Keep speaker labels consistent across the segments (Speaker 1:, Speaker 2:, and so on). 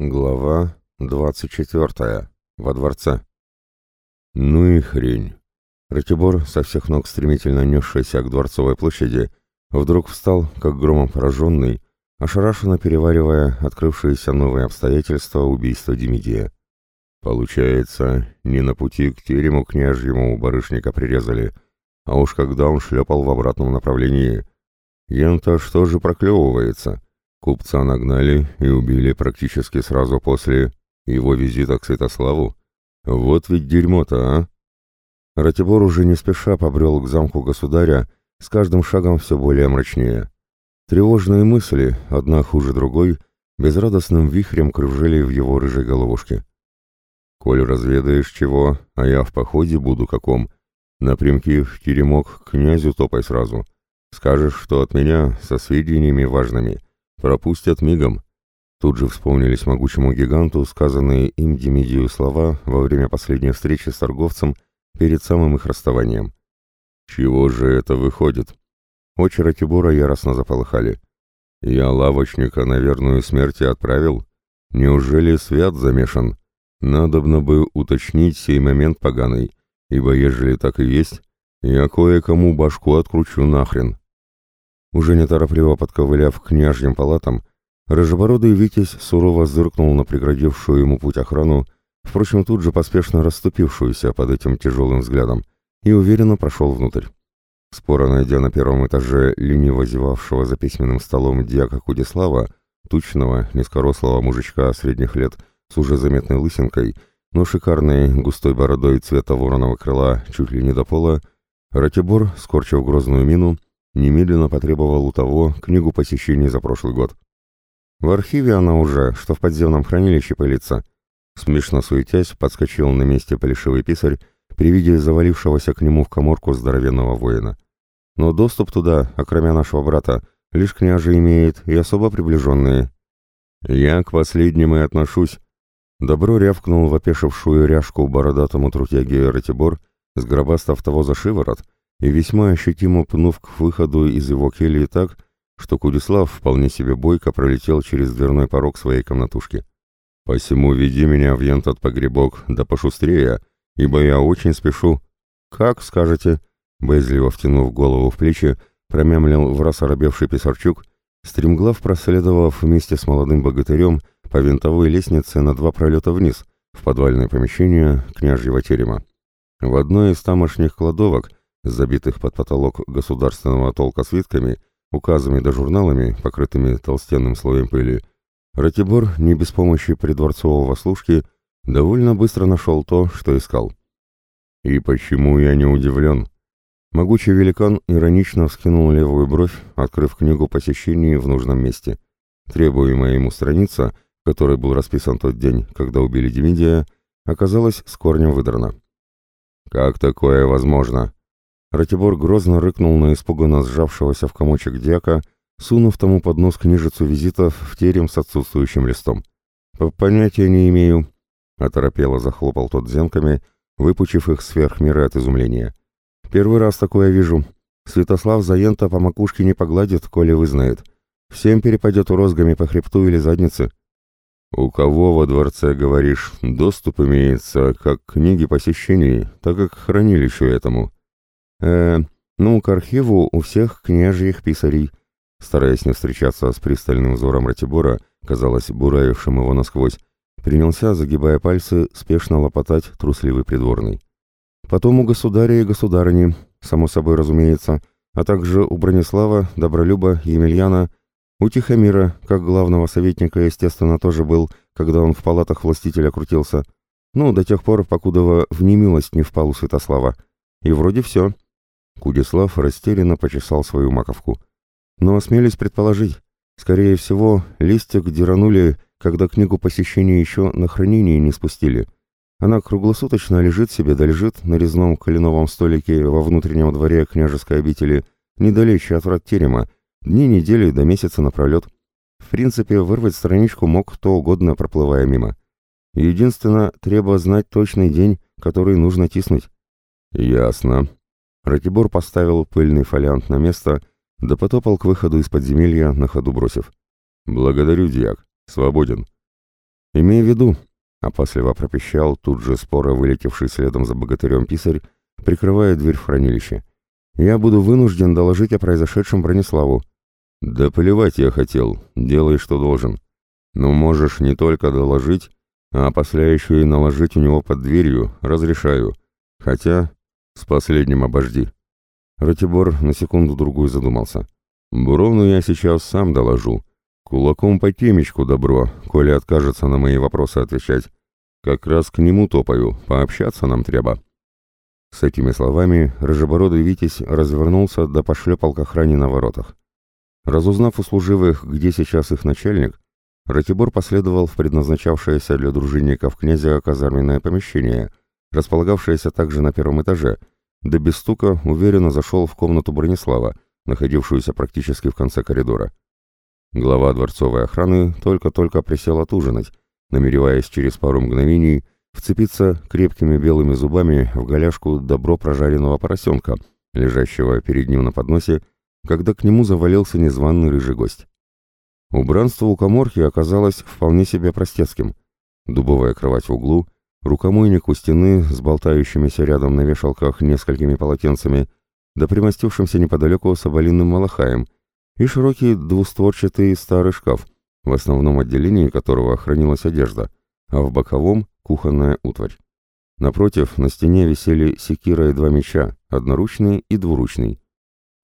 Speaker 1: Глава 24. Во дворце. Ну и хрень. Ратибор, со всех ног стремительно несшийся к Дворцовой площади, вдруг встал, как громом пораженный, ошарашенно переваривая открывшиеся новые обстоятельства убийства Демидия. Получается, не на пути к терему княжьему барышника прирезали, а уж когда он шлепал в обратном направлении. Ента что же проклевывается? — Купца нагнали и убили практически сразу после его визита к Святославу. Вот ведь дерьмо-то, а! Ратибор уже не спеша побрел к замку государя, с каждым шагом все более мрачнее. Тревожные мысли, одна хуже другой, безрадостным вихрем кружили в его рыжей головушке. «Коль разведаешь чего, а я в походе буду каком, напрямки в теремок князю топай сразу. Скажешь, что от меня со сведениями важными, Пропустят мигом. Тут же вспомнились могучему гиганту сказанные им Демидию слова во время последней встречи с торговцем перед самым их расставанием. «Чего же это выходит?» Очи Ратибора яростно заполыхали. «Я лавочника на верную смерть отправил? Неужели свят замешан? Надобно бы уточнить сей момент поганый, ибо ежели так и есть, я кое-кому башку откручу нахрен». Уже неторопливо подковыляв к княжьим палатам, рыжебородый Витязь сурово зыркнул на преградившую ему путь охрану, впрочем, тут же поспешно расступившуюся под этим тяжелым взглядом, и уверенно прошел внутрь. Споро найдя на первом этаже лениво зевавшего за письменным столом дьяка Кудислава, тучного, низкорослого мужичка средних лет с уже заметной лысинкой, но шикарной густой бородой цвета вороного крыла чуть ли не до пола, Ратибор, скорчив грозную мину, немедленно потребовал у того книгу посещений за прошлый год. В архиве она уже, что в подземном хранилище пылится. Смешно суетясь, подскочил на месте плешивый писарь при виде завалившегося к нему в коморку здоровенного воина. Но доступ туда, окромя нашего брата, лишь княже имеет и особо приближенные. Я к последним и отношусь. Добро рявкнул в ряжку бородатому трутяге Ратибор, сгробастав того за шиворот, и весьма ощутимо пнув к выходу из его кельи так, что Кудислав вполне себе бойко пролетел через дверной порог своей комнатушки. «Посему веди меня в ентот погребок, да пошустрее, ибо я очень спешу». «Как скажете», — боязливо втянув голову в плечи, промямлил в раз оробевший писарчук, стремглав проследовав вместе с молодым богатырем по винтовой лестнице на два пролета вниз, в подвальное помещение княжьего терема. В одной из тамошних кладовок — забитых под потолок государственного толка свитками, указами да журналами, покрытыми толстенным слоем пыли, Ратибор, не без помощи придворцового служки, довольно быстро нашел то, что искал. И почему я не удивлен? Могучий великан иронично вскинул левую бровь, открыв книгу посещений в нужном месте. Требуемая ему страница, которой был расписан тот день, когда убили Демидия, оказалась с корнем выдрана. «Как такое возможно?» Ратибор грозно рыкнул на испуганно сжавшегося в комочек дьяка, сунув тому под нос книжицу визитов в терем с отсутствующим листом. «Понятия не имею», — оторопело захлопал тот зенками, выпучив их сверх меры от изумления. «Первый раз такое вижу. Святослав Заента по макушке не погладит, коли вызнает. Всем перепадет урозгами по хребту или заднице». «У кого во дворце, говоришь, доступ имеется как к книге посещений, так и к хранилищу этому?» Э ну, к архиву у всех княжьих писарей». Стараясь не встречаться с пристальным взором Ратибора, казалось, буравившим его насквозь, принялся, загибая пальцы, спешно лопотать трусливый придворный. Потом у государя и государыни, само собой разумеется, а также у Бронислава, Добролюба, Емельяна, у Тихомира, как главного советника, естественно, тоже был, когда он в палатах властителя крутился. Ну, до тех пор, покуда в немилость не впал у Святослава. И вроде все. Кудислав растерянно почесал свою маковку. Но осмелись предположить, скорее всего, листик деранули, когда книгу посещения еще на хранение не спустили. Она круглосуточно лежит себе да лежит на резном калиновом столике во внутреннем дворе княжеской обители, недалече от врат терема, дни недели до месяца напролет. В принципе, вырвать страничку мог кто угодно, проплывая мимо. Единственно, треба знать точный день, который нужно тиснуть. «Ясно», Ратибор поставил пыльный фолиант на место, да потопал к выходу из подземелья, на ходу бросив. «Благодарю, дьяк. Свободен». Имей в виду, опасливо пропищал тут же споро вылетевший следом за богатырем писарь, прикрывая дверь в хранилище. Я буду вынужден доложить о произошедшем Брониславу. Да плевать я хотел, делай, что должен. Но можешь не только доложить, а после еще и наложить у него под дверью, разрешаю. Хотя, с последним обожди. Ратибор на секунду-другую задумался. Буровну я сейчас сам доложу. Кулаком по темечку добро, коли откажется на мои вопросы отвечать. Как раз к нему топаю, пообщаться нам треба. С этими словами рыжебородый Витязь развернулся да пошлепал к охране на воротах. Разузнав у служивых, где сейчас их начальник, Ратибор последовал в предназначавшееся для дружинников князя казарменное помещение, располагавшееся также на первом этаже, да без стука уверенно зашел в комнату Бронислава, находившуюся практически в конце коридора. Глава дворцовой охраны только-только присел отужинать, намереваясь через пару мгновений вцепиться крепкими белыми зубами в голяшку добро прожаренного поросенка, лежащего перед ним на подносе, когда к нему завалился незваный рыжий гость. Убранство у коморки оказалось вполне себе простецким. Дубовая кровать в углу, рукомойник у стены с болтающимися рядом на вешалках несколькими полотенцами, да примостившимся неподалеку соболиным малахаем, и широкий двустворчатый старый шкаф, в основном отделении которого хранилась одежда, а в боковом — кухонная утварь. Напротив, на стене висели секира и два меча, одноручный и двуручный.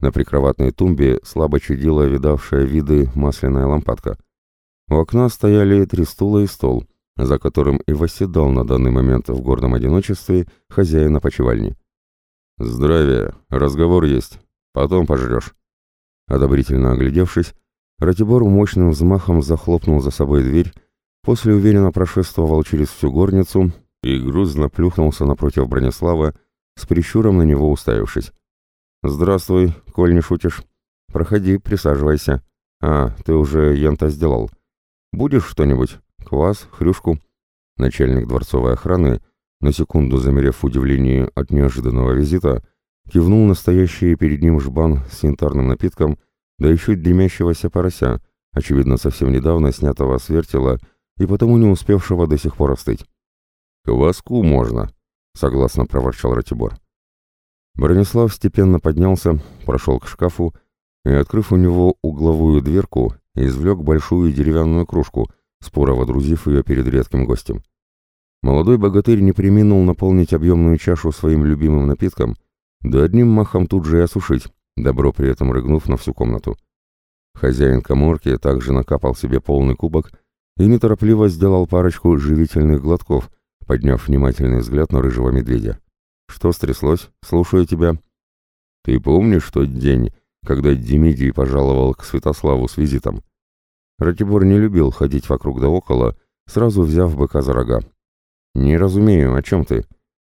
Speaker 1: На прикроватной тумбе слабо чудила видавшая виды масляная лампадка. У окна стояли три стула и стол, за которым и восседал на данный момент в гордом одиночестве хозяин опочивальни. «Здравия, разговор есть, потом пожрешь». Одобрительно оглядевшись, Ратибор мощным взмахом захлопнул за собой дверь, после уверенно прошествовал через всю горницу и грузно плюхнулся напротив Бронислава, с прищуром на него уставившись. «Здравствуй, коль не шутишь. Проходи, присаживайся. А, ты уже янта сделал. Будешь что-нибудь? Квас, хрюшку?» Начальник дворцовой охраны, на секунду замерев в удивлении от неожиданного визита, кивнул настоящий перед ним жбан с янтарным напитком, да еще дымящегося порося, очевидно, совсем недавно снятого с вертела и потому не успевшего до сих пор остыть. «Кваску можно», — согласно проворчал Ратибор. Бронислав степенно поднялся, прошел к шкафу и, открыв у него угловую дверку, извлек большую деревянную кружку, споро водрузив ее перед редким гостем. Молодой богатырь не приминул наполнить объемную чашу своим любимым напитком, да одним махом тут же и осушить, добро при этом рыгнув на всю комнату. Хозяин коморки также накапал себе полный кубок и неторопливо сделал парочку живительных глотков, подняв внимательный взгляд на рыжего медведя. «Что стряслось? Слушаю тебя». «Ты помнишь тот день, когда Демидий пожаловал к Святославу с визитом?» Ратибор не любил ходить вокруг да около, сразу взяв быка за рога. «Не разумею, о чем ты?»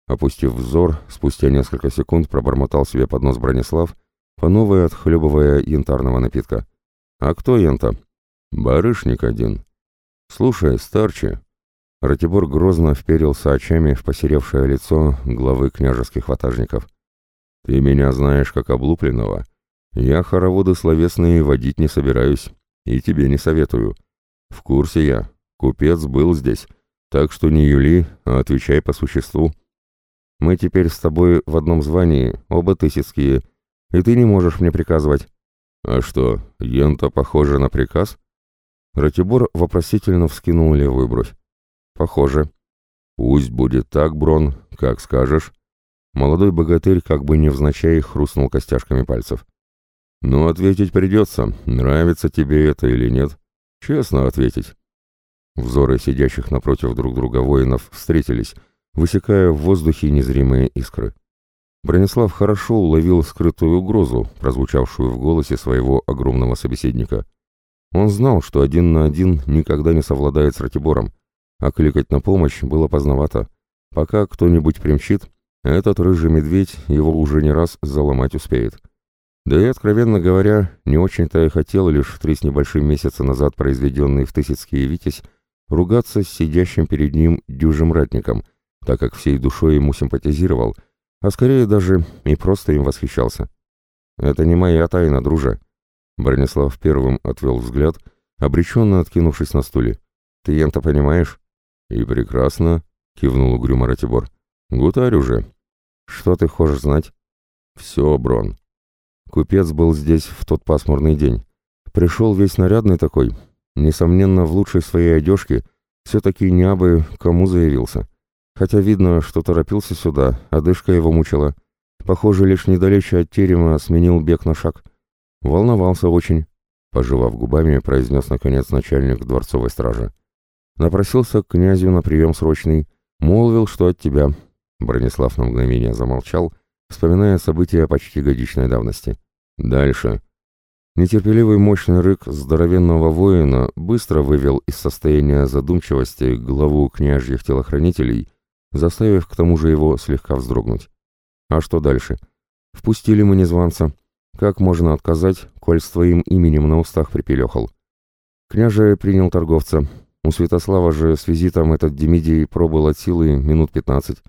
Speaker 1: Опустив взор, спустя несколько секунд пробормотал себе под нос Бронислав, по новой отхлебывая янтарного напитка. «А кто янта?» «Барышник один». «Слушай, старче, Ратибор грозно вперился очами в посеревшее лицо главы княжеских ватажников. «Ты меня знаешь как облупленного. Я хороводы словесные водить не собираюсь, и тебе не советую. В курсе я. Купец был здесь, так что не юли, а отвечай по существу. Мы теперь с тобой в одном звании, оба тысяцкие, и ты не можешь мне приказывать». «А что, ента похоже на приказ?» Ратибор вопросительно вскинул левую бровь. «Похоже». «Пусть будет так, Брон, как скажешь». Молодой богатырь как бы невзначай хрустнул костяшками пальцев. «Но ответить придется, нравится тебе это или нет. Честно ответить». Взоры сидящих напротив друг друга воинов встретились, высекая в воздухе незримые искры. Бронислав хорошо уловил скрытую угрозу, прозвучавшую в голосе своего огромного собеседника. Он знал, что один на один никогда не совладает с Ратибором, а кликать на помощь было поздновато. Пока кто-нибудь примчит, этот рыжий медведь его уже не раз заломать успеет. Да и, откровенно говоря, не очень-то и хотел лишь в три с небольшим месяца назад произведенный в Тысяцкие Витязь ругаться с сидящим перед ним дюжим ратником, так как всей душой ему симпатизировал, а скорее даже и просто им восхищался. «Это не моя тайна, друже». Бронислав первым отвел взгляд, обреченно откинувшись на стуле. Ты ента понимаешь?» «И прекрасно», — кивнул угрюмо Ратибор. «Гутарь уже». «Что ты хочешь знать?» «Все, Брон». Купец был здесь в тот пасмурный день. Пришел весь нарядный такой, несомненно, в лучшей своей одежке, все-таки не абы кому заявился. Хотя видно, что торопился сюда, одышка его мучила. Похоже, лишь недалече от терема сменил бег на шаг. Волновался очень. Пожевав губами, произнес наконец начальник дворцовой стражи. Напросился к князю на прием срочный. Молвил, что от тебя. Бронислав на мгновение замолчал, вспоминая события почти годичной давности. Дальше. Нетерпеливый мощный рык здоровенного воина быстро вывел из состояния задумчивости главу княжьих телохранителей, заставив к тому же его слегка вздрогнуть. А что дальше? Впустили мы незванца. Как можно отказать, коль с твоим именем на устах припелехал? Княже принял торговца. У Святослава же с визитом этот Демидий пробыл от силы минут пятнадцать.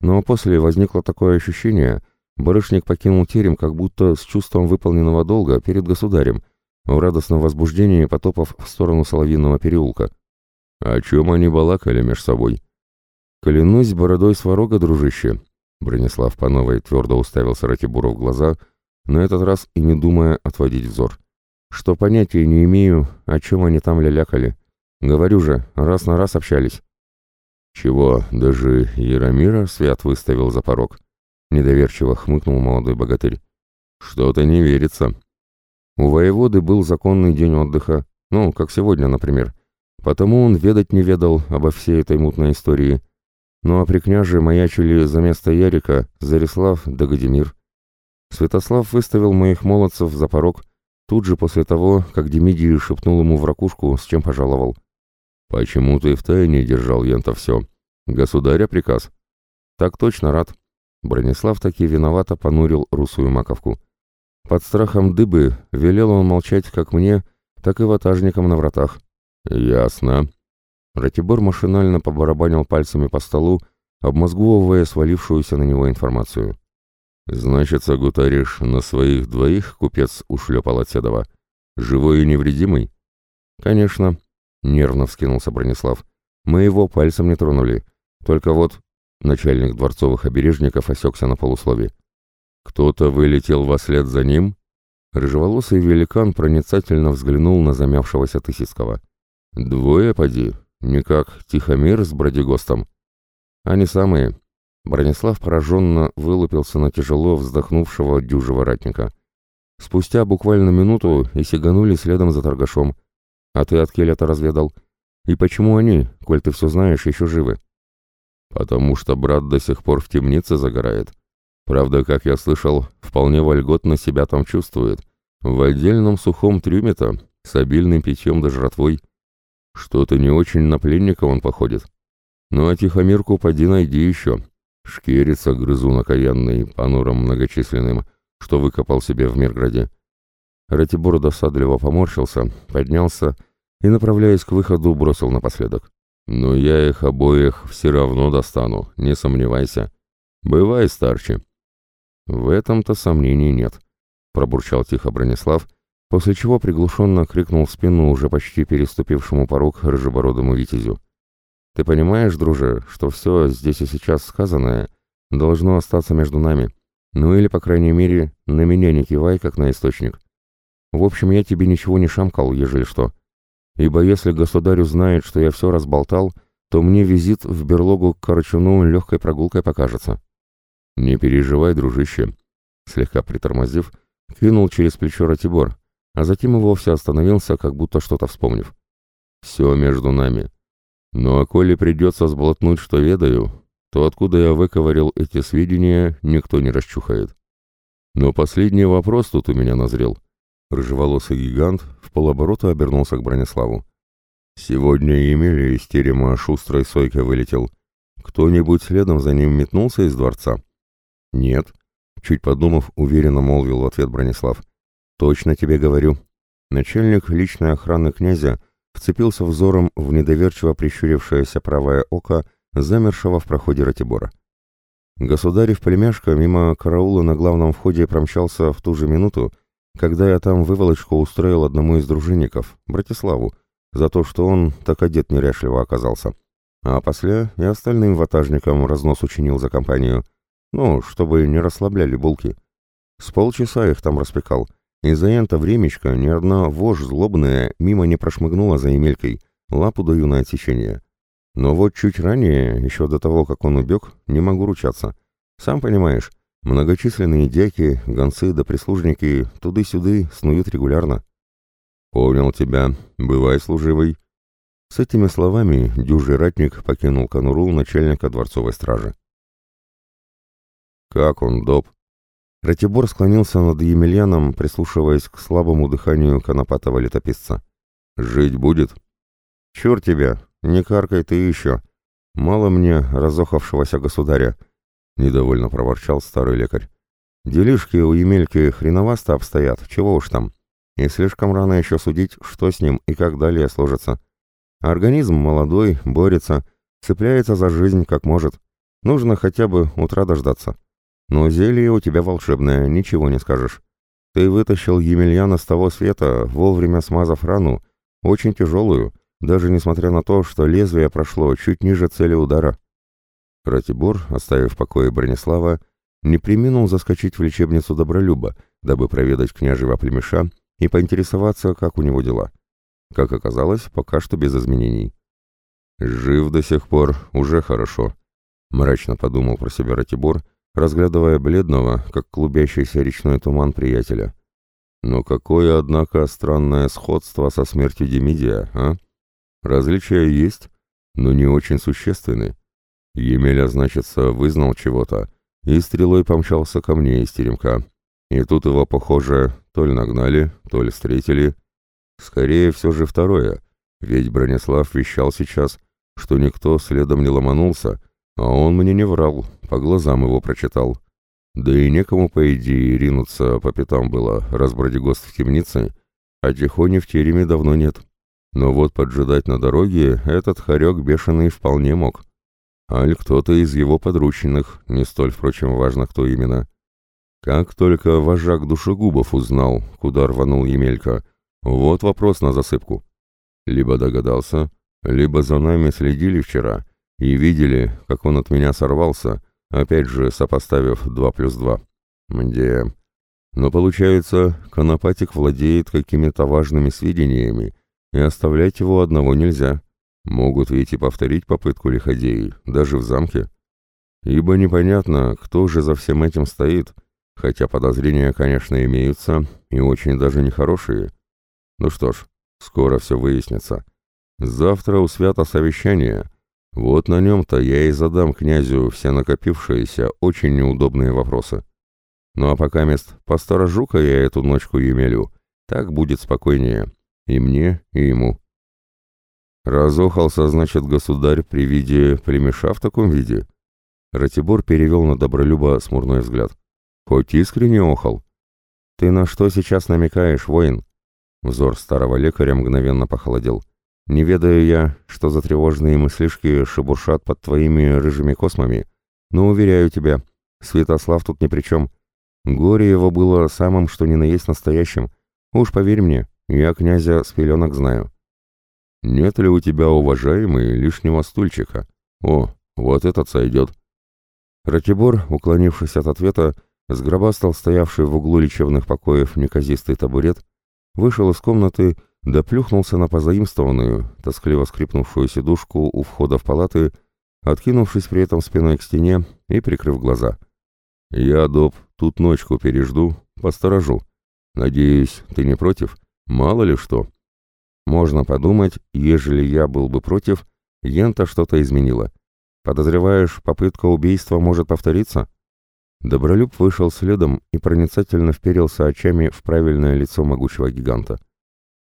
Speaker 1: Но после возникло такое ощущение, барышник покинул терем как будто с чувством выполненного долга перед государем, в радостном возбуждении потопав в сторону Соловьиного переулка. О чем они балакали меж собой? «Клянусь бородой сварога, дружище!» Бронислав по новой твердо уставился Ратибуру в глаза, на этот раз и не думая отводить взор. «Что понятия не имею, о чем они там лялякали. Говорю же, раз на раз общались». «Чего, даже Яромира свят выставил за порог?» Недоверчиво хмыкнул молодой богатырь. «Что-то не верится». У воеводы был законный день отдыха, ну, как сегодня, например. Потому он ведать не ведал обо всей этой мутной истории. Ну а при княже маячили за место Ярика Зарислав да Гадимир. Святослав выставил моих молодцев за порог, тут же после того, как Демидий шепнул ему в ракушку, с чем пожаловал. «Почему ты в тайне держал Янта все? Государя приказ?» «Так точно, рад». Бронислав таки виновато понурил русую маковку. Под страхом дыбы велел он молчать как мне, так и ватажникам на вратах. «Ясно», Ратибор машинально побарабанил пальцами по столу, обмозговывая свалившуюся на него информацию. «Значится, Гутариш на своих двоих купец ушлепал от Седова. Живой и невредимый?» «Конечно», — нервно вскинулся Бронислав. «Мы его пальцем не тронули. Только вот...» Начальник дворцовых обережников осекся на полуслове. «Кто-то вылетел во след за ним?» Рыжеволосый великан проницательно взглянул на замявшегося Тысяцкого. «Двое, поди, не как Тихомир с Бродигостом. Они самые. Бронислав пораженно вылупился на тяжело вздохнувшего дюжего ратника. Спустя буквально минуту и сиганули следом за торгашом. А ты от Келета разведал? И почему они, коль ты все знаешь, еще живы? Потому что брат до сих пор в темнице загорает. Правда, как я слышал, вполне вольготно себя там чувствует. В отдельном сухом трюме-то, с обильным питьем да жратвой. Что-то не очень на пленника он походит. Ну а Тихомирку поди найди еще. Шкерится грызун окаянный, понуром многочисленным, что выкопал себе в Мирграде. Ратибор досадливо поморщился, поднялся и, направляясь к выходу, бросил напоследок. «Но я их обоих все равно достану, не сомневайся. Бывай старче». «В этом-то сомнений нет», — пробурчал тихо Бронислав, — после чего приглушенно крикнул в спину уже почти переступившему порог рыжебородому витязю. «Ты понимаешь, друже, что все здесь и сейчас сказанное должно остаться между нами? Ну или, по крайней мере, на меня не кивай, как на источник. В общем, я тебе ничего не шамкал, ежели что. Ибо если государь узнает, что я все разболтал, то мне визит в берлогу к Корчуну легкой прогулкой покажется». «Не переживай, дружище», — слегка притормозив, кинул через плечо Ратибор, а затем и вовсе остановился, как будто что-то вспомнив. «Все между нами. Ну а коли придется сблотнуть, что ведаю, то откуда я выковырил эти сведения, никто не расчухает. Но последний вопрос тут у меня назрел». Рыжеволосый гигант в полоборота обернулся к Брониславу. «Сегодня Емеля из терема шустрой сойкой вылетел. Кто-нибудь следом за ним метнулся из дворца?» «Нет», — чуть подумав, уверенно молвил в ответ Бронислав. «Точно тебе говорю». Начальник личной охраны князя вцепился взором в недоверчиво прищурившееся правое око замершего в проходе Ратибора. Государев племяшка мимо караула на главном входе промчался в ту же минуту, когда я там выволочку устроил одному из дружинников, Братиславу, за то, что он так одет неряшливо оказался. А после и остальным ватажникам разнос учинил за компанию. Ну, чтобы не расслабляли булки. С полчаса их там распекал. И за это времечко ни одна вошь злобная мимо не прошмыгнула за Емелькой, лапу даю на отсечение. Но вот чуть ранее, еще до того, как он убег, не могу ручаться. Сам понимаешь, многочисленные дяки, гонцы да прислужники туды-сюды снуют регулярно. «Понял тебя. Бывай служивый». С этими словами дюжий ратник покинул конуру начальника дворцовой стражи. «Как он, доп?» Ратибор склонился над Емельяном, прислушиваясь к слабому дыханию конопатого летописца. «Жить будет?» «Чур тебя! Не каркай ты еще! Мало мне разохавшегося государя!» — недовольно проворчал старый лекарь. «Делишки у Емельки хреновасто обстоят, чего уж там. И слишком рано еще судить, что с ним и как далее сложится. Организм молодой, борется, цепляется за жизнь как может. Нужно хотя бы утра дождаться. Но зелье у тебя волшебное, ничего не скажешь. Ты вытащил Емельяна с того света, вовремя смазав рану, очень тяжелую, даже несмотря на то, что лезвие прошло чуть ниже цели удара. Ратибор, оставив в покое Бронислава, не приминул заскочить в лечебницу Добролюба, дабы проведать княжего племеша и поинтересоваться, как у него дела. Как оказалось, пока что без изменений. «Жив до сих пор, уже хорошо», — мрачно подумал про себя Ратибор, разглядывая бледного, как клубящийся речной туман приятеля. «Но какое, однако, странное сходство со смертью Демидия, а? Различия есть, но не очень существенны. Емеля, значится, вызнал чего-то и стрелой помчался ко мне из теремка. И тут его, похоже, то ли нагнали, то ли встретили. Скорее все же второе, ведь Бронислав вещал сейчас, что никто следом не ломанулся, а он мне не врал, по глазам его прочитал. Да и некому, по идее, ринуться по пятам было, раз Бродигост в темнице, а Тихони в тереме давно нет. Но вот поджидать на дороге этот хорек бешеный вполне мог. Аль кто-то из его подручных, не столь, впрочем, важно, кто именно. Как только вожак душегубов узнал, куда рванул Емелька, вот вопрос на засыпку. Либо догадался, либо за нами следили вчера и видели, как он от меня сорвался, опять же сопоставив два плюс два. Мде. Но получается, Конопатик владеет какими-то важными сведениями, и оставлять его одного нельзя. Могут ведь и повторить попытку лиходеи, даже в замке. Ибо непонятно, кто же за всем этим стоит — Хотя подозрения, конечно, имеются, и очень даже нехорошие. Ну что ж, скоро все выяснится. Завтра у свята совещание. Вот на нем-то я и задам князю все накопившиеся, очень неудобные вопросы. Ну а пока мест посторожу-ка я эту ночку Емелю. Так будет спокойнее. И мне, и ему. Разохался, значит, государь при виде племеша в таком виде. Ратибор перевел на Добролюба смурной взгляд. Хоть искренне охал. «Ты на что сейчас намекаешь, воин?» Взор старого лекаря мгновенно похолодел. «Не ведаю я, что за тревожные мыслишки шебуршат под твоими рыжими космами, но, уверяю тебя, Святослав тут ни при чем. Горе его было самым, что ни на есть настоящим. Уж поверь мне, я князя с пеленок знаю». «Нет ли у тебя, уважаемый, лишнего стульчика? О, вот этот сойдет». Ратибор, уклонившись от ответа, Сгробастал стоявший в углу лечебных покоев неказистый табурет, вышел из комнаты, да плюхнулся на позаимствованную, тоскливо скрипнувшую сидушку у входа в палаты, откинувшись при этом спиной к стене и прикрыв глаза. «Я, Доб, тут ночку пережду, посторожу. Надеюсь, ты не против? Мало ли что». Можно подумать, ежели я был бы против, Ента что-то изменила. Подозреваешь, попытка убийства может повториться? Добролюб вышел следом и проницательно вперился очами в правильное лицо могучего гиганта.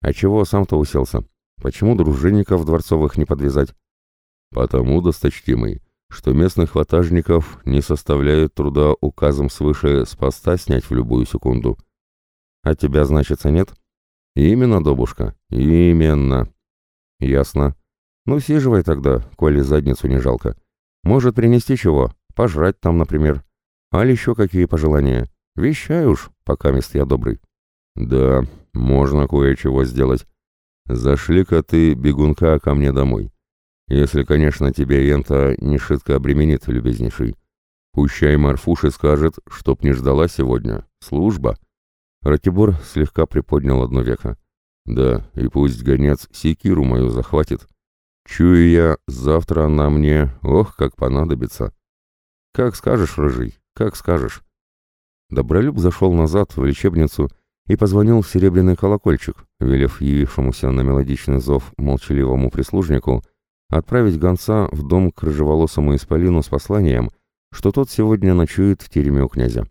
Speaker 1: «А чего сам-то уселся? Почему дружинников дворцовых не подвязать?» «Потому, досточтимый, что местных ватажников не составляет труда указом свыше с поста снять в любую секунду». «А тебя, значится, нет?» «Именно, Добушка, именно». «Ясно. Ну, сиживай тогда, коли задницу не жалко. Может, принести чего? Пожрать там, например». Али еще какие пожелания? Вещай уж, пока мест я добрый. Да, можно кое-чего сделать. Зашли-ка ты, бегунка, ко мне домой. Если, конечно, тебя Ента не шитко обременит, любезнейший. Пущай Марфуши скажет, чтоб не ждала сегодня. Служба. Ратибор слегка приподнял одно веко. Да, и пусть гонец секиру мою захватит. Чую я, завтра она мне, ох, как понадобится. Как скажешь, рыжий, как скажешь. Добролюб зашел назад в лечебницу и позвонил в серебряный колокольчик, велев явившемуся на мелодичный зов молчаливому прислужнику отправить гонца в дом к рыжеволосому исполину с посланием, что тот сегодня ночует в тереме у князя.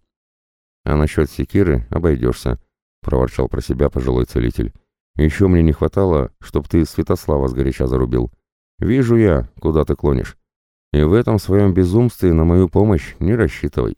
Speaker 1: «А насчет секиры обойдешься», — проворчал про себя пожилой целитель. «Еще мне не хватало, чтоб ты Святослава сгоряча зарубил. Вижу я, куда ты клонишь. И в этом своем безумстве на мою помощь не рассчитывай».